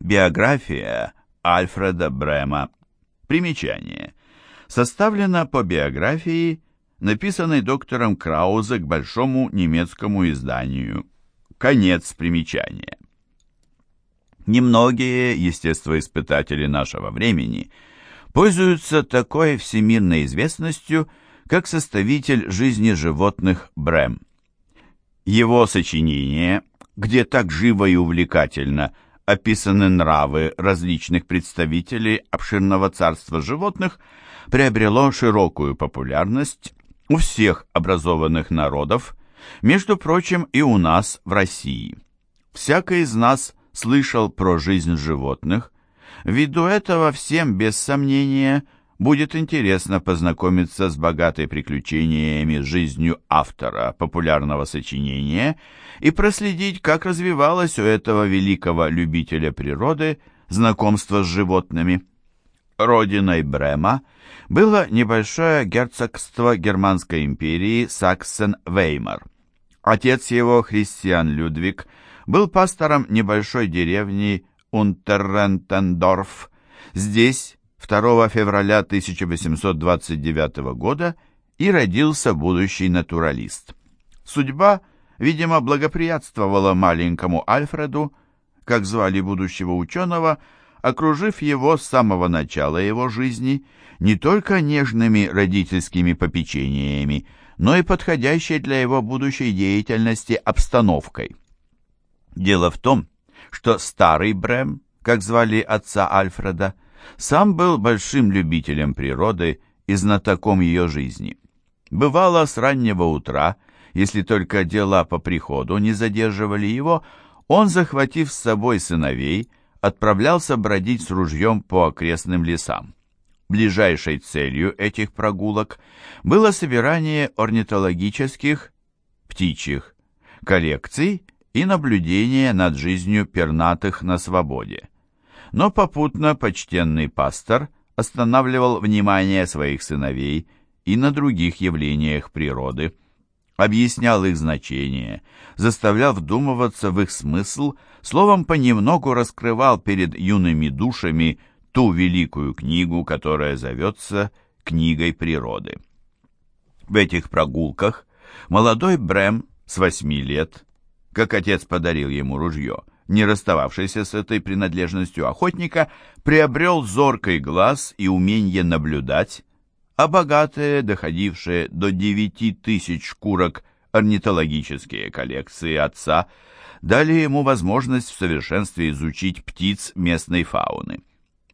Биография Альфреда Брема. Примечание. Составлена по биографии, написанной доктором Краузе к большому немецкому изданию. Конец примечания. Немногие естествоиспытатели нашего времени пользуются такой всемирной известностью, как составитель жизни животных Брэм. Его сочинение, где так живо и увлекательно описаны нравы различных представителей обширного царства животных, приобрело широкую популярность у всех образованных народов, между прочим, и у нас в России. Всякий из нас слышал про жизнь животных. Ввиду этого всем, без сомнения, будет интересно познакомиться с богатой приключениями жизнью автора популярного сочинения и проследить, как развивалось у этого великого любителя природы знакомство с животными. Родиной Брема было небольшое герцогство Германской империи Саксен-Веймар. Отец его, Христиан Людвиг, был пастором небольшой деревни Унтеррентендорф. Здесь 2 февраля 1829 года и родился будущий натуралист. Судьба, видимо, благоприятствовала маленькому Альфреду, как звали будущего ученого, окружив его с самого начала его жизни не только нежными родительскими попечениями, но и подходящей для его будущей деятельности обстановкой. Дело в том, что старый Брэм, как звали отца Альфреда, сам был большим любителем природы и знатоком ее жизни. Бывало с раннего утра, если только дела по приходу не задерживали его, он, захватив с собой сыновей, отправлялся бродить с ружьем по окрестным лесам. Ближайшей целью этих прогулок было собирание орнитологических, птичьих, коллекций и наблюдение над жизнью пернатых на свободе. Но попутно почтенный пастор останавливал внимание своих сыновей и на других явлениях природы, объяснял их значение, заставлял вдумываться в их смысл, словом, понемногу раскрывал перед юными душами ту великую книгу, которая зовется «Книгой природы». В этих прогулках молодой Брэм с восьми лет как отец подарил ему ружье, не расстававшийся с этой принадлежностью охотника, приобрел зоркий глаз и умение наблюдать, а богатые, доходившие до девяти тысяч шкурок орнитологические коллекции отца, дали ему возможность в совершенстве изучить птиц местной фауны.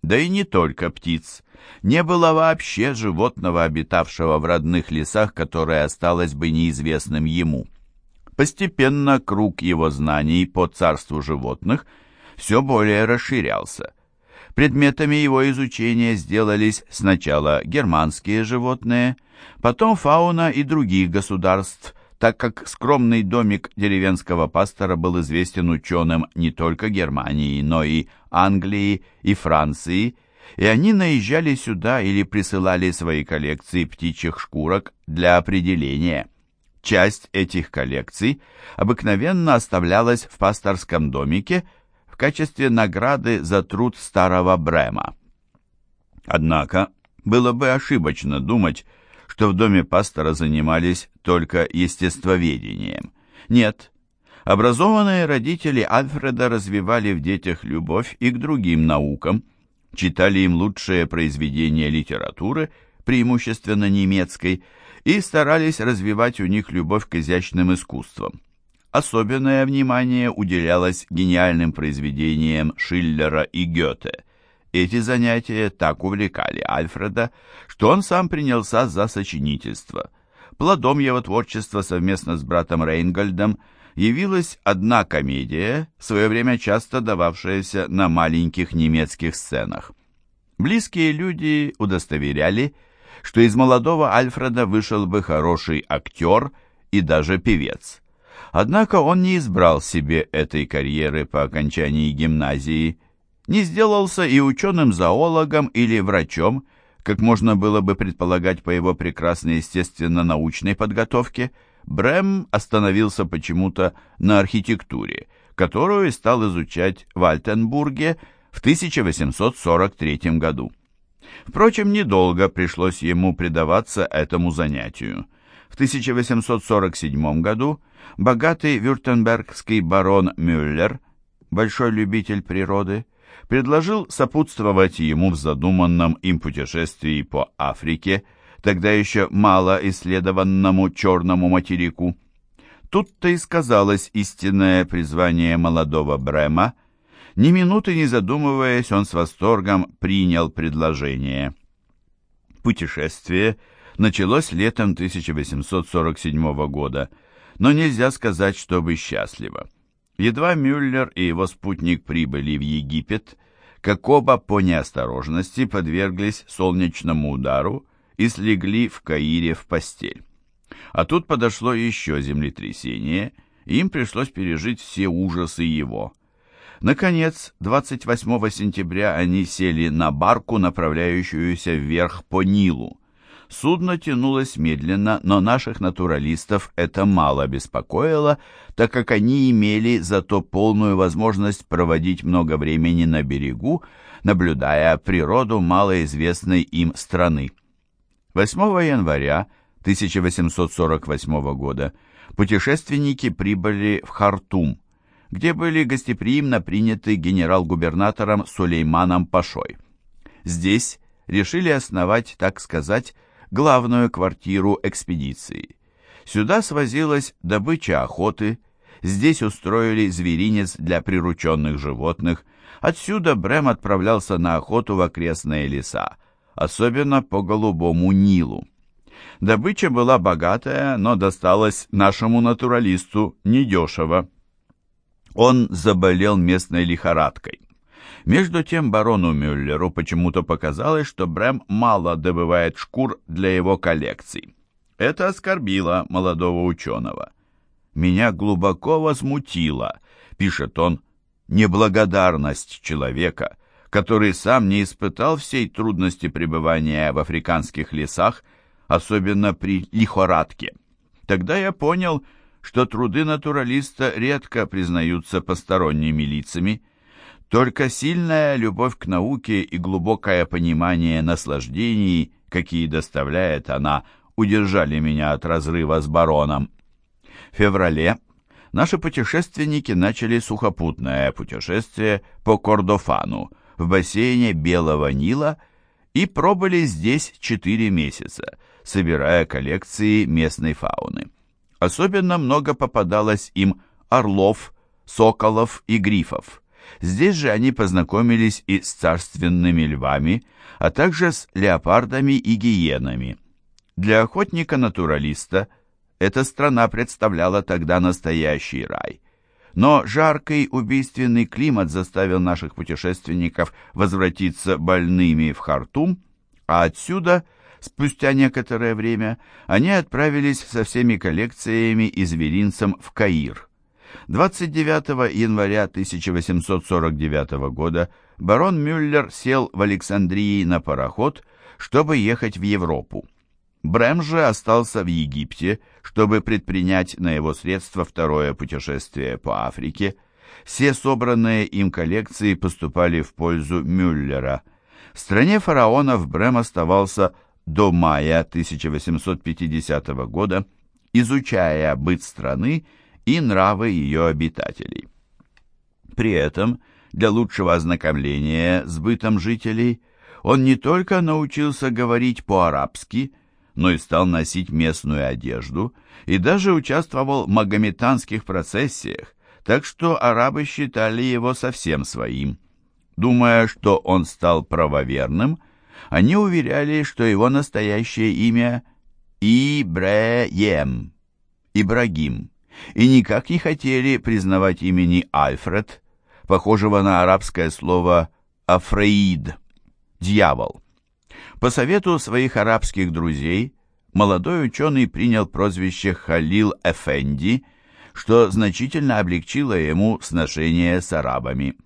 Да и не только птиц. Не было вообще животного, обитавшего в родных лесах, которое осталось бы неизвестным ему. Постепенно круг его знаний по царству животных все более расширялся. Предметами его изучения сделались сначала германские животные, потом фауна и других государств, так как скромный домик деревенского пастора был известен ученым не только Германии, но и Англии и Франции, и они наезжали сюда или присылали свои коллекции птичьих шкурок для определения. Часть этих коллекций обыкновенно оставлялась в пасторском домике в качестве награды за труд старого Брема. Однако было бы ошибочно думать, что в доме пастора занимались только естествоведением. Нет, образованные родители Альфреда развивали в детях любовь и к другим наукам, читали им лучшие произведения литературы, преимущественно немецкой, и старались развивать у них любовь к изящным искусствам. Особенное внимание уделялось гениальным произведениям Шиллера и Гёте. Эти занятия так увлекали Альфреда, что он сам принялся за сочинительство. Плодом его творчества совместно с братом Рейнгольдом явилась одна комедия, в свое время часто дававшаяся на маленьких немецких сценах. Близкие люди удостоверяли, что из молодого Альфреда вышел бы хороший актер и даже певец. Однако он не избрал себе этой карьеры по окончании гимназии, не сделался и ученым-зоологом или врачом, как можно было бы предполагать по его прекрасной естественно-научной подготовке, Брэм остановился почему-то на архитектуре, которую стал изучать в Альтенбурге, в 1843 году. Впрочем, недолго пришлось ему предаваться этому занятию. В 1847 году богатый вюртембергский барон Мюллер, большой любитель природы, предложил сопутствовать ему в задуманном им путешествии по Африке, тогда еще мало исследованному черному материку. Тут-то и сказалось истинное призвание молодого Брема. Ни минуты не задумываясь, он с восторгом принял предложение. Путешествие началось летом 1847 года, но нельзя сказать, чтобы счастливо. Едва Мюллер и его спутник прибыли в Египет, как оба по неосторожности подверглись солнечному удару и слегли в Каире в постель. А тут подошло еще землетрясение, и им пришлось пережить все ужасы его. Наконец, 28 сентября они сели на барку, направляющуюся вверх по Нилу. Судно тянулось медленно, но наших натуралистов это мало беспокоило, так как они имели зато полную возможность проводить много времени на берегу, наблюдая природу малоизвестной им страны. 8 января 1848 года путешественники прибыли в Хартум, где были гостеприимно приняты генерал-губернатором Сулейманом Пашой. Здесь решили основать, так сказать, главную квартиру экспедиции. Сюда свозилась добыча охоты, здесь устроили зверинец для прирученных животных, отсюда Брэм отправлялся на охоту в окрестные леса, особенно по Голубому Нилу. Добыча была богатая, но досталась нашему натуралисту недешево. Он заболел местной лихорадкой. Между тем барону Мюллеру почему-то показалось, что Брэм мало добывает шкур для его коллекций. Это оскорбило молодого ученого. «Меня глубоко возмутило», — пишет он, — «неблагодарность человека, который сам не испытал всей трудности пребывания в африканских лесах, особенно при лихорадке. Тогда я понял, что труды натуралиста редко признаются посторонними лицами, только сильная любовь к науке и глубокое понимание наслаждений, какие доставляет она, удержали меня от разрыва с бароном. В феврале наши путешественники начали сухопутное путешествие по Кордофану в бассейне Белого Нила и пробыли здесь четыре месяца, собирая коллекции местной фауны. Особенно много попадалось им орлов, соколов и грифов. Здесь же они познакомились и с царственными львами, а также с леопардами и гиенами. Для охотника-натуралиста эта страна представляла тогда настоящий рай. Но жаркий убийственный климат заставил наших путешественников возвратиться больными в Хартум, а отсюда, спустя некоторое время, они отправились со всеми коллекциями и зверинцем в Каир. 29 января 1849 года барон Мюллер сел в Александрии на пароход, чтобы ехать в Европу. Брэм же остался в Египте, чтобы предпринять на его средства второе путешествие по Африке. Все собранные им коллекции поступали в пользу Мюллера. В стране фараонов Брэм оставался до мая 1850 года, изучая быт страны и нравы ее обитателей. При этом, для лучшего ознакомления с бытом жителей, он не только научился говорить по-арабски, но и стал носить местную одежду и даже участвовал в магометанских процессиях, так что арабы считали его совсем своим. Думая, что он стал правоверным, они уверяли, что его настоящее имя Ибреем, Ибрагим и никак не хотели признавать имени Альфред, похожего на арабское слово «афраид» – «дьявол». По совету своих арабских друзей молодой ученый принял прозвище Халил Эфенди, что значительно облегчило ему сношение с арабами.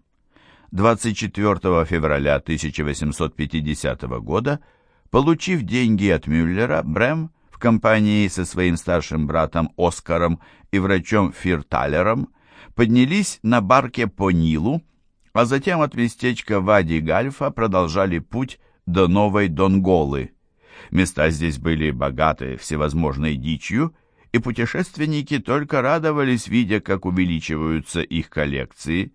24 февраля 1850 года, получив деньги от Мюллера, Брэм компании со своим старшим братом Оскаром и врачом Фирталером поднялись на барке по Нилу, а затем от местечка Вади-Гальфа продолжали путь до Новой Донголы. Места здесь были богаты всевозможной дичью, и путешественники только радовались, видя, как увеличиваются их коллекции.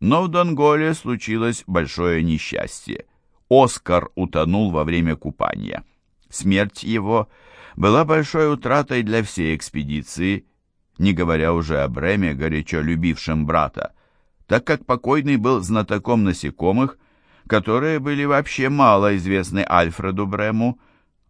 Но в Донголе случилось большое несчастье. Оскар утонул во время купания. Смерть его была большой утратой для всей экспедиции, не говоря уже о Бреме, горячо любившем брата, так как покойный был знатоком насекомых, которые были вообще мало известны Альфреду Брему,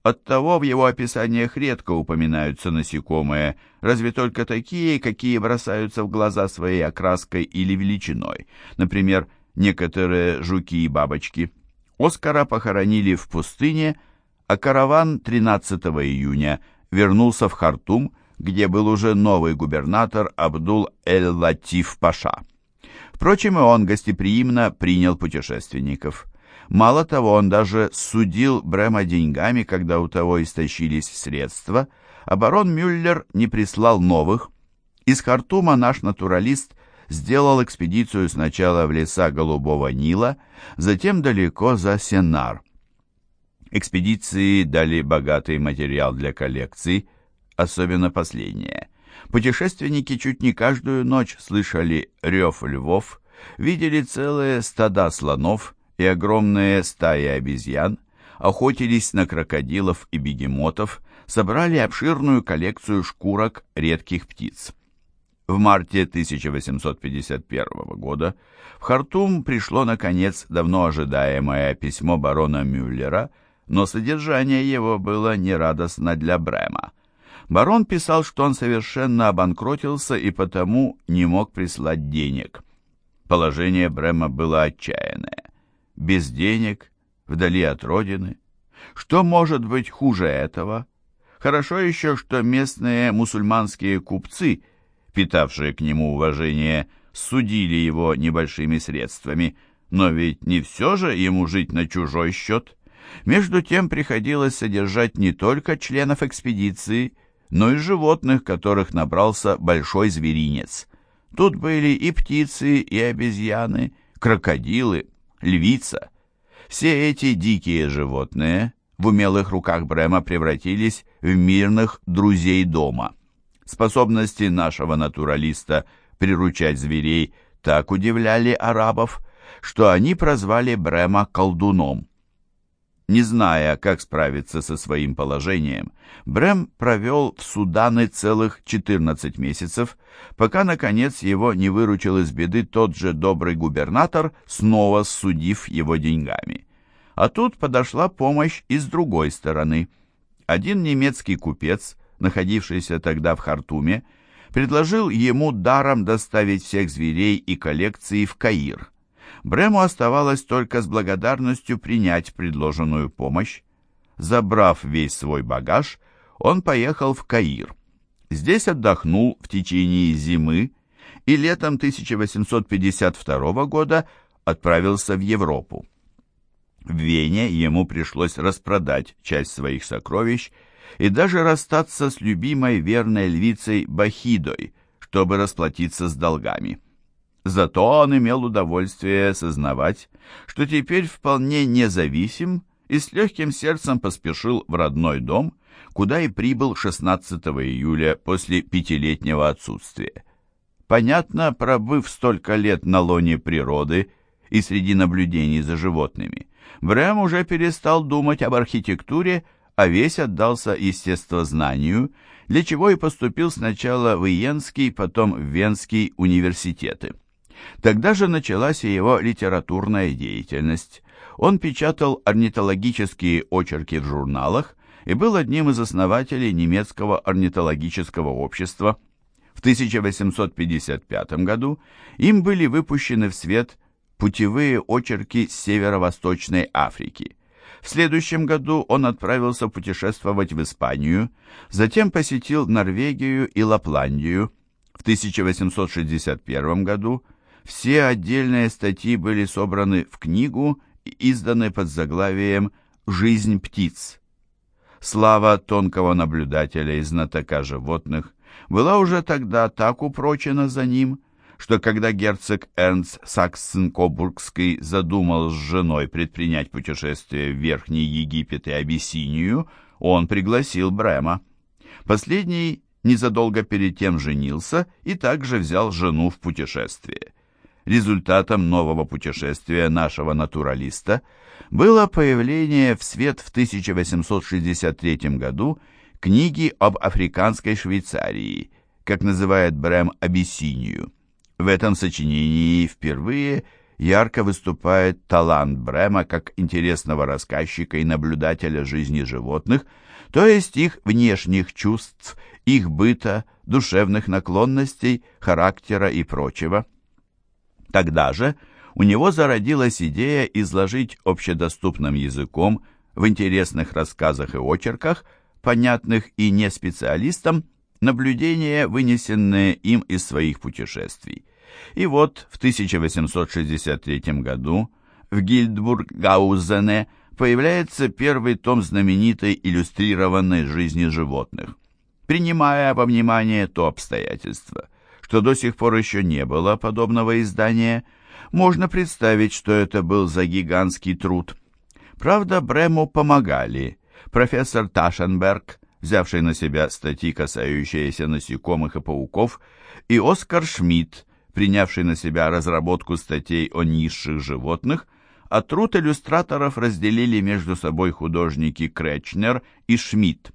Оттого в его описаниях редко упоминаются насекомые, разве только такие, какие бросаются в глаза своей окраской или величиной, например, некоторые жуки и бабочки. Оскара похоронили в пустыне, а караван 13 июня вернулся в Хартум, где был уже новый губернатор Абдул-эль-Латиф Паша. Впрочем, и он гостеприимно принял путешественников. Мало того, он даже судил Брема деньгами, когда у того истощились средства, а барон Мюллер не прислал новых. Из Хартума наш натуралист сделал экспедицию сначала в леса Голубого Нила, затем далеко за Сенар. Экспедиции дали богатый материал для коллекций, особенно последние. Путешественники чуть не каждую ночь слышали рев львов, видели целые стада слонов, и огромные стаи обезьян охотились на крокодилов и бегемотов, собрали обширную коллекцию шкурок редких птиц. В марте 1851 года в Хартум пришло, наконец, давно ожидаемое письмо барона Мюллера, но содержание его было нерадостно для Брема. Барон писал, что он совершенно обанкротился и потому не мог прислать денег. Положение Брема было отчаянное без денег, вдали от родины. Что может быть хуже этого? Хорошо еще, что местные мусульманские купцы, питавшие к нему уважение, судили его небольшими средствами, но ведь не все же ему жить на чужой счет. Между тем приходилось содержать не только членов экспедиции, но и животных, которых набрался большой зверинец. Тут были и птицы, и обезьяны, крокодилы, львица. Все эти дикие животные в умелых руках Брема превратились в мирных друзей дома. Способности нашего натуралиста приручать зверей так удивляли арабов, что они прозвали Брема колдуном. Не зная, как справиться со своим положением, Брем провел в Суданы целых 14 месяцев, пока, наконец, его не выручил из беды тот же добрый губернатор, снова судив его деньгами. А тут подошла помощь и с другой стороны. Один немецкий купец, находившийся тогда в Хартуме, предложил ему даром доставить всех зверей и коллекции в Каир. Брему оставалось только с благодарностью принять предложенную помощь. Забрав весь свой багаж, он поехал в Каир. Здесь отдохнул в течение зимы и летом 1852 года отправился в Европу. В Вене ему пришлось распродать часть своих сокровищ и даже расстаться с любимой верной львицей Бахидой, чтобы расплатиться с долгами. Зато он имел удовольствие сознавать, что теперь вполне независим и с легким сердцем поспешил в родной дом, куда и прибыл 16 июля после пятилетнего отсутствия. Понятно, пробыв столько лет на лоне природы и среди наблюдений за животными, Брэм уже перестал думать об архитектуре, а весь отдался естествознанию, для чего и поступил сначала в Иенский, потом в Венский университеты. Тогда же началась и его литературная деятельность. Он печатал орнитологические очерки в журналах и был одним из основателей немецкого орнитологического общества. В 1855 году им были выпущены в свет путевые очерки северо-восточной Африки. В следующем году он отправился путешествовать в Испанию, затем посетил Норвегию и Лапландию. В 1861 году все отдельные статьи были собраны в книгу и изданы под заглавием «Жизнь птиц». Слава тонкого наблюдателя и знатока животных была уже тогда так упрочена за ним, что когда герцог Эрнст Саксен-Кобургский задумал с женой предпринять путешествие в Верхний Египет и Абиссинию, он пригласил Брема. Последний незадолго перед тем женился и также взял жену в путешествие. Результатом нового путешествия нашего натуралиста было появление в свет в 1863 году книги об африканской Швейцарии, как называет Брэм Абиссинию. В этом сочинении впервые ярко выступает талант Брэма как интересного рассказчика и наблюдателя жизни животных, то есть их внешних чувств, их быта, душевных наклонностей, характера и прочего. Тогда же у него зародилась идея изложить общедоступным языком в интересных рассказах и очерках, понятных и не специалистам, наблюдения, вынесенные им из своих путешествий. И вот в 1863 году в Гильдбург-Гаузене появляется первый том знаменитой иллюстрированной жизни животных. Принимая во внимание то обстоятельство, что до сих пор еще не было подобного издания, можно представить, что это был за гигантский труд. Правда, Брему помогали. Профессор Ташенберг, взявший на себя статьи, касающиеся насекомых и пауков, и Оскар Шмидт, принявший на себя разработку статей о низших животных, а труд иллюстраторов разделили между собой художники Кречнер и Шмидт.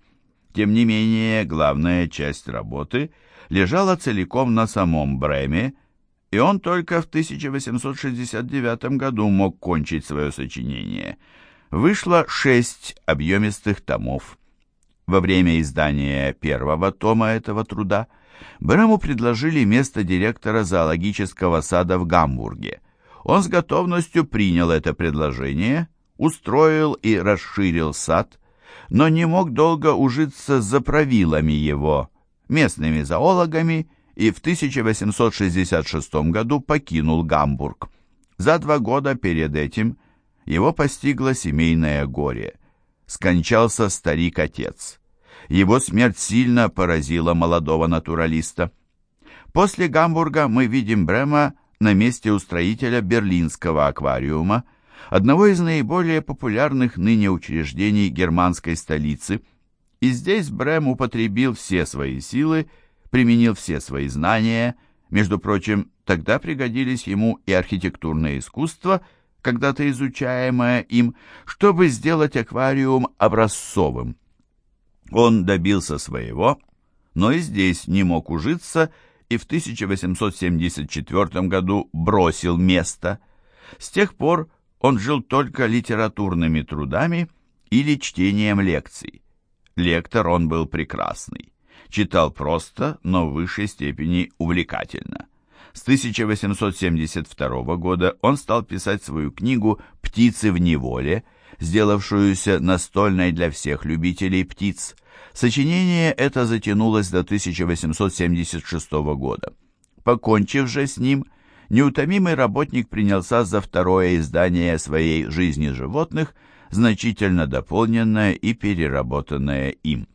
Тем не менее, главная часть работы лежала целиком на самом Бреме, и он только в 1869 году мог кончить свое сочинение. Вышло шесть объемистых томов. Во время издания первого тома этого труда Брему предложили место директора зоологического сада в Гамбурге. Он с готовностью принял это предложение, устроил и расширил сад, но не мог долго ужиться за правилами его, местными зоологами, и в 1866 году покинул Гамбург. За два года перед этим его постигло семейное горе. Скончался старик-отец. Его смерть сильно поразила молодого натуралиста. После Гамбурга мы видим Брема на месте устроителя Берлинского аквариума, одного из наиболее популярных ныне учреждений германской столицы. И здесь Брем употребил все свои силы, применил все свои знания, между прочим, тогда пригодились ему и архитектурное искусство, когда-то изучаемое им, чтобы сделать аквариум образцовым. Он добился своего, но и здесь не мог ужиться и в 1874 году бросил место. С тех пор он жил только литературными трудами или чтением лекций. Лектор он был прекрасный. Читал просто, но в высшей степени увлекательно. С 1872 года он стал писать свою книгу «Птицы в неволе», сделавшуюся настольной для всех любителей птиц. Сочинение это затянулось до 1876 года. Покончив же с ним, неутомимый работник принялся за второе издание своей «Жизни животных», значительно дополненное и переработанное им.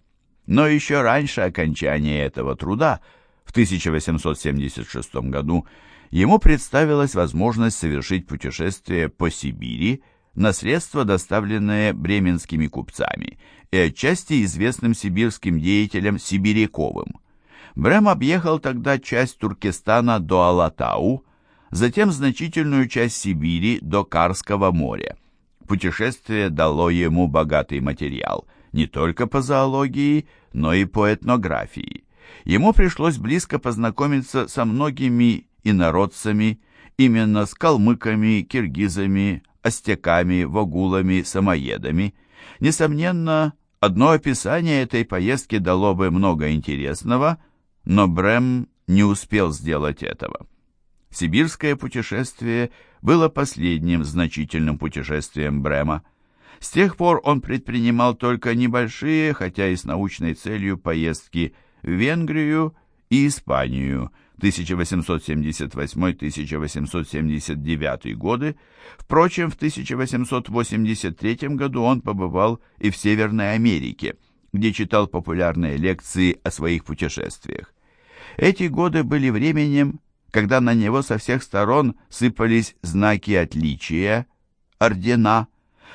Но еще раньше окончания этого труда, в 1876 году, ему представилась возможность совершить путешествие по Сибири, на средства, доставленные бременскими купцами и отчасти известным сибирским деятелем Сибиряковым. Брем объехал тогда часть Туркестана до Алатау, затем значительную часть Сибири до Карского моря. Путешествие дало ему богатый материал не только по зоологии, но и по этнографии. Ему пришлось близко познакомиться со многими инородцами, именно с калмыками, киргизами, остяками, вагулами, самоедами. Несомненно, одно описание этой поездки дало бы много интересного, но Брэм не успел сделать этого. Сибирское путешествие было последним значительным путешествием Брема. С тех пор он предпринимал только небольшие, хотя и с научной целью, поездки в Венгрию и Испанию – 1878-1879 годы. Впрочем, в 1883 году он побывал и в Северной Америке, где читал популярные лекции о своих путешествиях. Эти годы были временем, когда на него со всех сторон сыпались знаки отличия, ордена,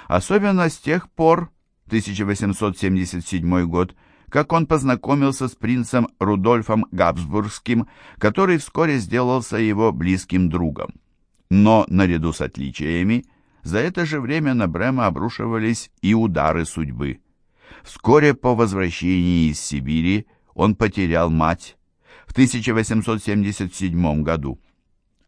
особенно с тех пор, 1877 год, как он познакомился с принцем Рудольфом Габсбургским, который вскоре сделался его близким другом. Но наряду с отличиями за это же время на Брема обрушивались и удары судьбы. Вскоре по возвращении из Сибири он потерял мать 1877 году,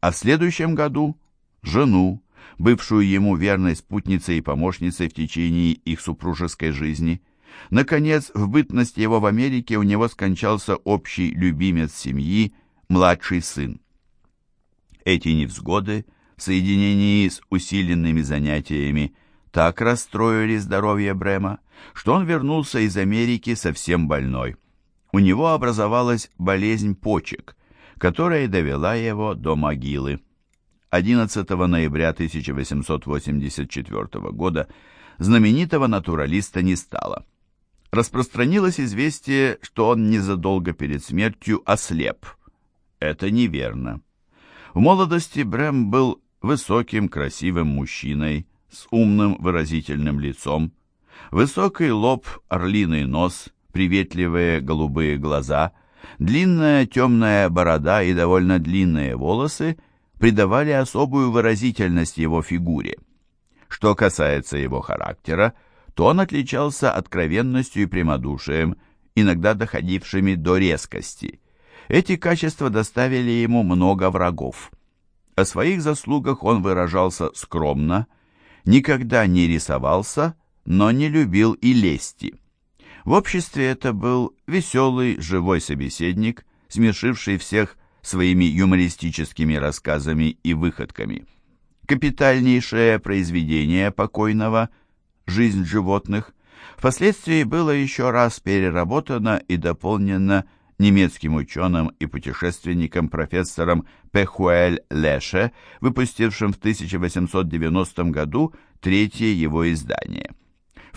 а в следующем году – жену, бывшую ему верной спутницей и помощницей в течение их супружеской жизни. Наконец, в бытность его в Америке у него скончался общий любимец семьи, младший сын. Эти невзгоды в соединении с усиленными занятиями так расстроили здоровье Брема, что он вернулся из Америки совсем больной. У него образовалась болезнь почек, которая довела его до могилы. 11 ноября 1884 года знаменитого натуралиста не стало. Распространилось известие, что он незадолго перед смертью ослеп. Это неверно. В молодости Брэм был высоким, красивым мужчиной с умным, выразительным лицом. Высокий лоб, орлиный нос, приветливые голубые глаза, длинная темная борода и довольно длинные волосы придавали особую выразительность его фигуре. Что касается его характера, то он отличался откровенностью и прямодушием, иногда доходившими до резкости. Эти качества доставили ему много врагов. О своих заслугах он выражался скромно, никогда не рисовался, но не любил и лести. В обществе это был веселый, живой собеседник, смешивший всех своими юмористическими рассказами и выходками. Капитальнейшее произведение покойного «Жизнь животных» впоследствии было еще раз переработано и дополнено немецким ученым и путешественником профессором Пехуэль Леше, выпустившим в 1890 году третье его издание.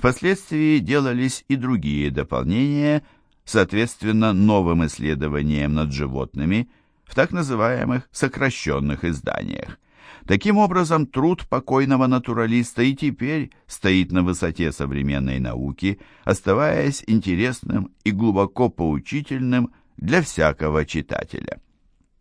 Впоследствии делались и другие дополнения, соответственно новым исследованиям над животными – в так называемых сокращенных изданиях. Таким образом, труд покойного натуралиста и теперь стоит на высоте современной науки, оставаясь интересным и глубоко поучительным для всякого читателя.